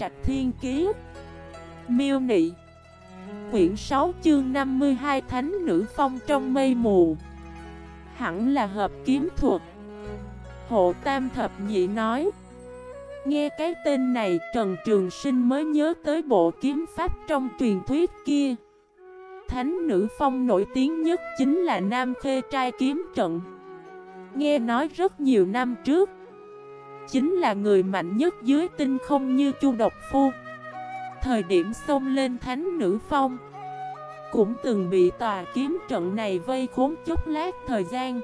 Trạch Thiên Kiế Miêu Nị. Quyển 6 chương 52 Thánh Nữ Phong trong mây mù. Hẳn là hợp kiếm thuật. Hộ Tam Thập Nhị nói. Nghe cái tên này, Trần Trường Sinh mới nhớ tới bộ kiếm pháp trong truyền thuyết kia. Thánh Nữ Phong nổi tiếng nhất chính là Nam Khê Trai Kiếm Trận. Nghe nói rất nhiều năm trước Chính là người mạnh nhất dưới tinh không như Chu Độc Phu. Thời điểm xông lên Thánh Nữ Phong, Cũng từng bị tòa kiếm trận này vây khốn chốc lát thời gian.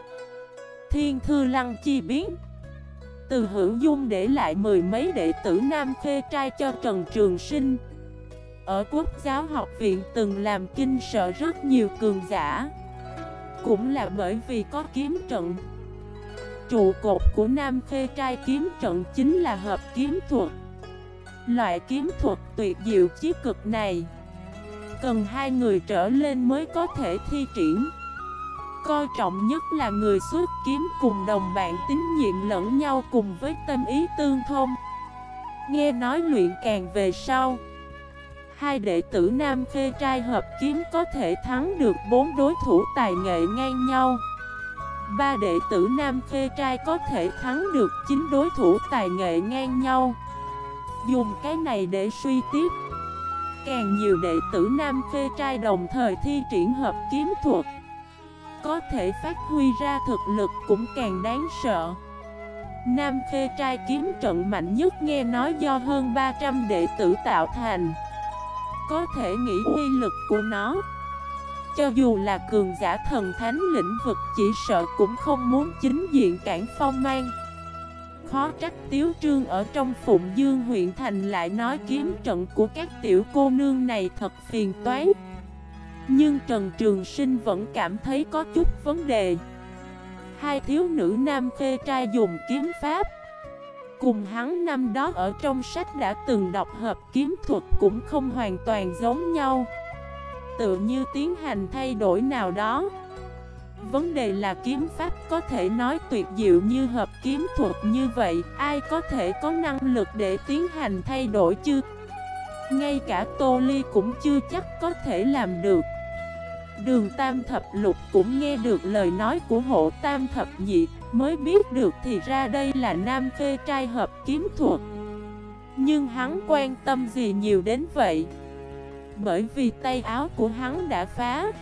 Thiên Thư Lăng chi biến, Từ hữu dung để lại mười mấy đệ tử Nam Khê trai cho Trần Trường Sinh. Ở quốc giáo học viện từng làm kinh sợ rất nhiều cường giả. Cũng là bởi vì có kiếm trận Trụ cột của Nam Khê trai kiếm trận chính là hợp kiếm thuật. Loại kiếm thuật tuyệt diệu chí cực này, Cần hai người trở lên mới có thể thi triển. Coi trọng nhất là người xuất kiếm cùng đồng bạn tín nhiệm lẫn nhau cùng với tâm ý tương thông. Nghe nói luyện càng về sau, Hai đệ tử Nam Khê trai hợp kiếm có thể thắng được bốn đối thủ tài nghệ ngang nhau. Ba đệ tử Nam Khê trai có thể thắng được chín đối thủ tài nghệ ngang nhau. Dùng cái này để suy tiếp. Càng nhiều đệ tử Nam Khê trai đồng thời thi triển hợp kiếm thuật, Có thể phát huy ra thực lực cũng càng đáng sợ. Nam Khê trai kiếm trận mạnh nhất nghe nói do hơn 300 đệ tử tạo thành, Có thể nghĩ uy lực của nó. Cho dù là cường giả thần thánh lĩnh vực chỉ sợ cũng không muốn chính diện cản phong mang. Khó trách Tiếu Trương ở trong Phụng Dương huyện thành lại nói kiếm trận của các tiểu cô nương này thật phiền toán. Nhưng Trần Trường Sinh vẫn cảm thấy có chút vấn đề. Hai thiếu nữ nam khê trai dùng kiếm pháp. Cùng hắn năm đó ở trong sách đã từng đọc hợp kiếm thuật cũng không hoàn toàn giống nhau. Tự như tiến hành thay đổi nào đó. Vấn đề là kiếm pháp có thể nói tuyệt diệu như hợp kiếm thuật như vậy, Ai có thể có năng lực để tiến hành thay đổi chứ? Ngay cả Tô Ly cũng chưa chắc có thể làm được. Đường Tam Thập Lục cũng nghe được lời nói của hộ Tam Thập Nhị, Mới biết được thì ra đây là nam phê trai hợp kiếm thuật. Nhưng hắn quan tâm gì nhiều đến vậy? Bởi vì tay áo của hắn đã phá.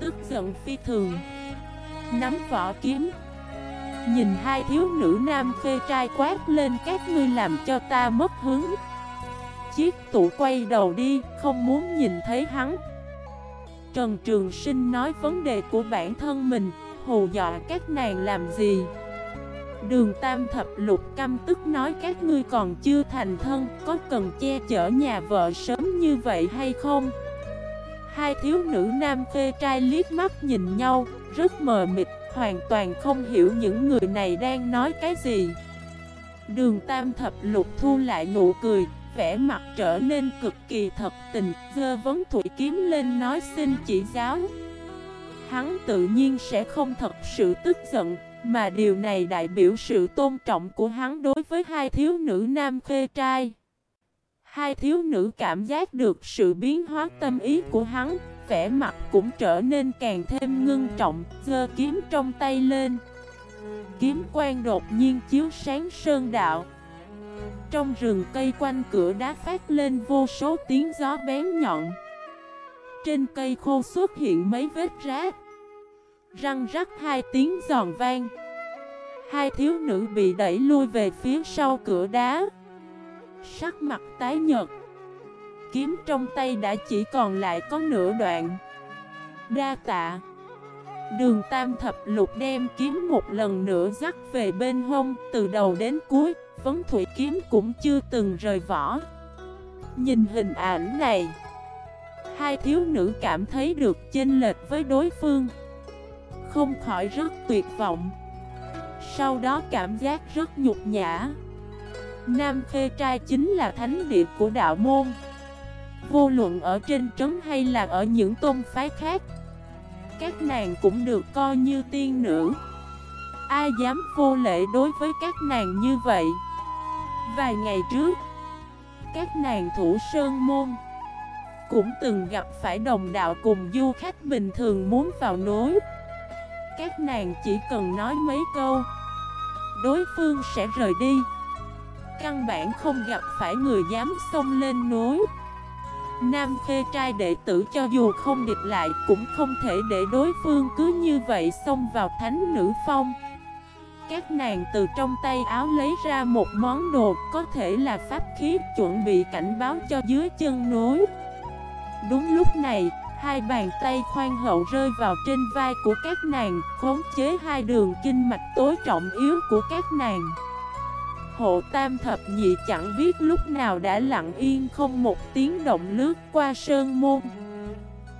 Tức giận phi thường. Nắm vỏ kiếm. Nhìn hai thiếu nữ nam phê trai quát lên các ngươi làm cho ta mất hứng. Chiếc tủ quay đầu đi, không muốn nhìn thấy hắn. Trần Trường Sinh nói vấn đề của bản thân mình Hù dọa các nàng làm gì? Đường Tam Thập Lục căm tức nói các ngươi còn chưa thành thân Có cần che chở nhà vợ sớm như vậy hay không Hai thiếu nữ nam phê trai liếc mắt nhìn nhau, rất mờ mịt, hoàn toàn không hiểu những người này đang nói cái gì. Đường tam thập lục thu lại nụ cười, vẻ mặt trở nên cực kỳ thật tình, dơ vấn thủy kiếm lên nói xin chỉ giáo. Hắn tự nhiên sẽ không thật sự tức giận, mà điều này đại biểu sự tôn trọng của hắn đối với hai thiếu nữ nam phê trai. Hai thiếu nữ cảm giác được sự biến hóa tâm ý của hắn, vẻ mặt cũng trở nên càng thêm ngưng trọng, giơ kiếm trong tay lên. Kiếm quang đột nhiên chiếu sáng sơn đạo. Trong rừng cây quanh cửa đá phát lên vô số tiếng gió bén nhọn. Trên cây khô xuất hiện mấy vết rác. Răng rắc hai tiếng giòn vang. Hai thiếu nữ bị đẩy lui về phía sau cửa đá. Sắc mặt tái nhợt. Kiếm trong tay đã chỉ còn lại có nửa đoạn. Đa tạ. Đường tam thập lục đem kiếm một lần nữa dắt về bên hông, Từ đầu đến cuối, Vấn thủy kiếm cũng chưa từng rời vỏ. Nhìn hình ảnh này, Hai thiếu nữ cảm thấy được chênh lệch với đối phương. Không khỏi rất tuyệt vọng. Sau đó cảm giác rất nhục nhã. Nam Khê Trai chính là thánh địa của đạo môn. Vô luận ở trên trấn hay là ở những tôn phái khác, Các nàng cũng được coi như tiên nữ. Ai dám vô lệ đối với các nàng như vậy. Vài ngày trước, các nàng thủ sơn môn Cũng từng gặp phải đồng đạo cùng du khách bình thường muốn vào núi. Các nàng chỉ cần nói mấy câu, Đối phương sẽ rời đi. Căn bản không gặp phải người dám xông lên núi. Nam khê trai đệ tử cho dù không địch lại Cũng không thể để đối phương cứ như vậy xông vào thánh nữ phong. Các nàng từ trong tay áo lấy ra một món đồ có thể là pháp khí chuẩn bị cảnh báo cho dưới chân núi. Đúng lúc này, hai bàn tay khoan hậu rơi vào trên vai của các nàng Khống chế hai đường kinh mạch tối trọng yếu của các nàng. Hộ tam thập nhị chẳng biết lúc nào đã lặng yên không một tiếng động lướt qua sơn môn.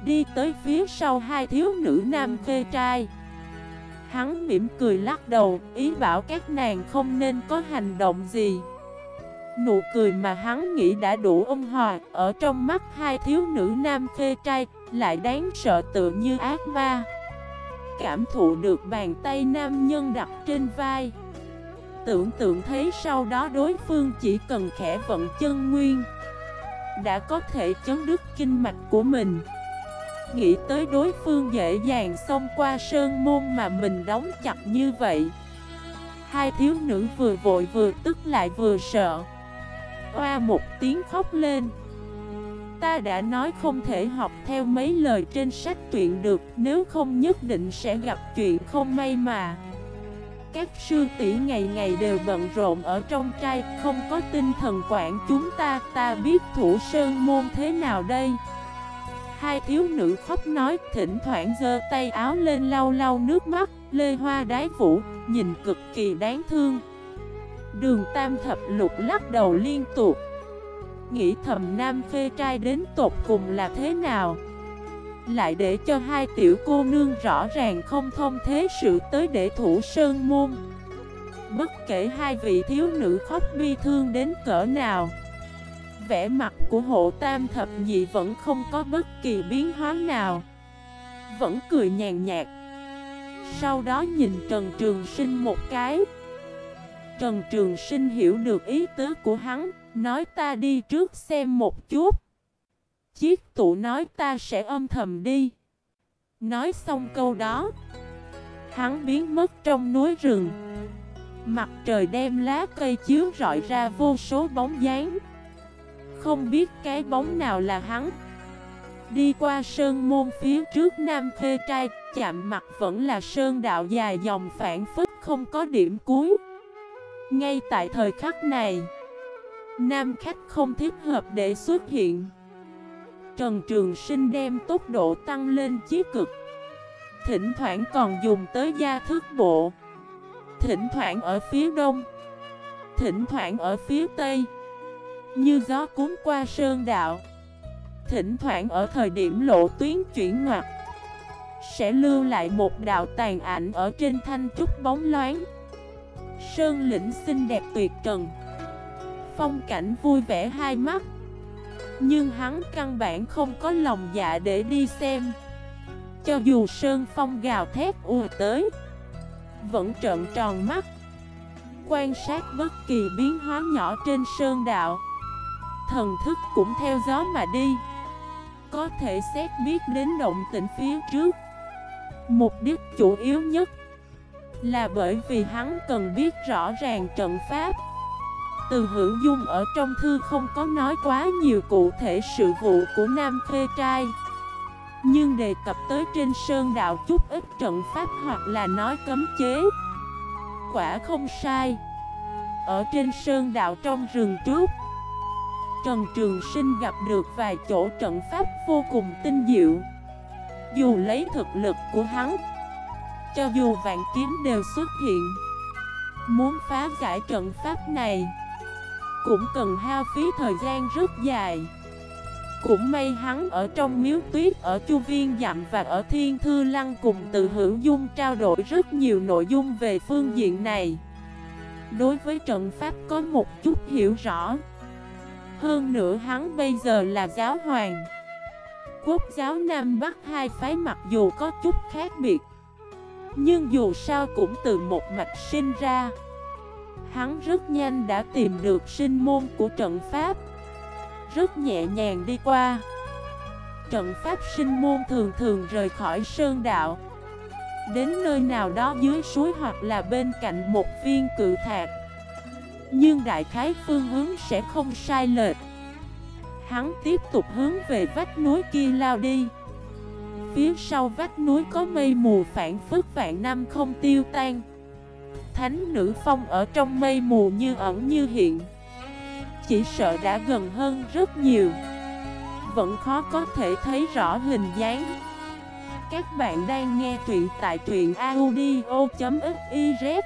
Đi tới phía sau hai thiếu nữ nam khê trai. Hắn mỉm cười lắc đầu, ý bảo các nàng không nên có hành động gì. Nụ cười mà hắn nghĩ đã đủ ôn hòa Ở trong mắt hai thiếu nữ nam phê trai Lại đáng sợ tự như ác ma. Cảm thụ được bàn tay nam nhân đặt trên vai. Tưởng tượng thấy sau đó đối phương chỉ cần khẽ vận chân nguyên, Đã có thể chấn đứt kinh mạch của mình. Nghĩ tới đối phương dễ dàng xông qua sơn môn mà mình đóng chặt như vậy, Hai thiếu nữ vừa vội vừa tức lại vừa sợ. Oa một tiếng khóc lên. Ta đã nói không thể học theo mấy lời trên sách truyện được, Nếu không nhất định sẽ gặp chuyện không may mà. Các sư tỷ ngày ngày đều bận rộn ở trong trai, Không có tinh thần quản chúng ta Ta biết thủ sơn môn thế nào đây. Hai thiếu nữ khóc nói, Thỉnh thoảng giơ tay áo lên lau lau nước mắt, Lê hoa đái vũ, Nhìn cực kỳ đáng thương. Đường tam thập lục lắc đầu liên tục, Nghĩ thầm nam phê trai đến tột cùng là thế nào. Lại để cho hai tiểu cô nương rõ ràng không thông thế sự tới để thủ sơn môn. Bất kể hai vị thiếu nữ khóc bi thương đến cỡ nào Vẻ mặt của hộ tam thập nhị vẫn không có bất kỳ biến hóa nào Vẫn cười nhàn nhạt. Sau đó nhìn Trần Trường Sinh một cái. Trần Trường Sinh hiểu được ý tứ của hắn, nói ta đi trước xem một chút. Chiếc tụ nói ta sẽ âm thầm đi. Nói xong câu đó, hắn biến mất trong núi rừng. Mặt trời đem lá cây chiếu rọi ra vô số bóng dáng. Không biết cái bóng nào là hắn. Đi qua sơn môn phía trước Nam Khê Trai, chạm mặt vẫn là sơn đạo dài dòng phản phức không có điểm cuối. Ngay tại thời khắc này Nam khách không thích hợp để xuất hiện Trần Trường Sinh đem tốc độ tăng lên chí cực. Thỉnh thoảng còn dùng tới gia thức bộ. Thỉnh thoảng ở phía đông. Thỉnh thoảng ở phía tây. Như gió cuốn qua sơn đạo. Thỉnh thoảng ở thời điểm lộ tuyến chuyển ngoặt. Sẽ lưu lại một đạo tàn ảnh ở trên thanh trúc bóng loáng. Sơn lĩnh xinh đẹp tuyệt trần. Phong cảnh vui vẻ hai mắt. Nhưng hắn căn bản không có lòng dạ để đi xem. Cho dù Sơn Phong gào thét ùa tới, Vẫn trợn tròn mắt, Quan sát bất kỳ biến hóa nhỏ trên sơn đạo. Thần thức cũng theo gió mà đi, Có thể xét biết đến động tĩnh phía trước. Mục đích chủ yếu nhất là bởi vì hắn cần biết rõ ràng trận pháp. Từ hữu dung ở trong thư không có nói quá nhiều cụ thể sự vụ của Nam Khê Trai. Nhưng đề cập tới trên sơn đạo chút ít trận pháp hoặc là nói cấm chế. Quả không sai. Ở trên sơn đạo trong rừng trước, Trần Trường Sinh gặp được vài chỗ trận pháp vô cùng tinh diệu. Dù lấy thực lực của hắn, cho dù vạn kiếm đều xuất hiện. Muốn phá giải trận pháp này cũng cần hao phí thời gian rất dài. Cũng may hắn ở trong miếu tuyết, ở Chu Viên Dặm và ở Thiên Thư Lăng cùng từ hữu dung trao đổi rất nhiều nội dung về phương diện này. Đối với trận pháp có một chút hiểu rõ. Hơn nữa hắn bây giờ là giáo hoàng. Quốc giáo Nam Bắc hai phái mặc dù có chút khác biệt, nhưng dù sao cũng từ một mạch sinh ra. Hắn rất nhanh đã tìm được sinh môn của trận pháp. Rất nhẹ nhàng đi qua. Trận pháp sinh môn thường thường rời khỏi sơn đạo. Đến nơi nào đó dưới suối hoặc là bên cạnh một viên cự thạch. Nhưng đại khái phương hướng sẽ không sai lệch. Hắn tiếp tục hướng về vách núi kia lao đi. Phía sau vách núi có mây mù phản phức vạn năm không tiêu tan. Thánh nữ phong ở trong mây mù như ẩn như hiện. Chỉ sợ đã gần hơn rất nhiều. Vẫn khó có thể thấy rõ hình dáng. Các bạn đang nghe truyện tại truyện audio.fif